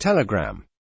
Telegram.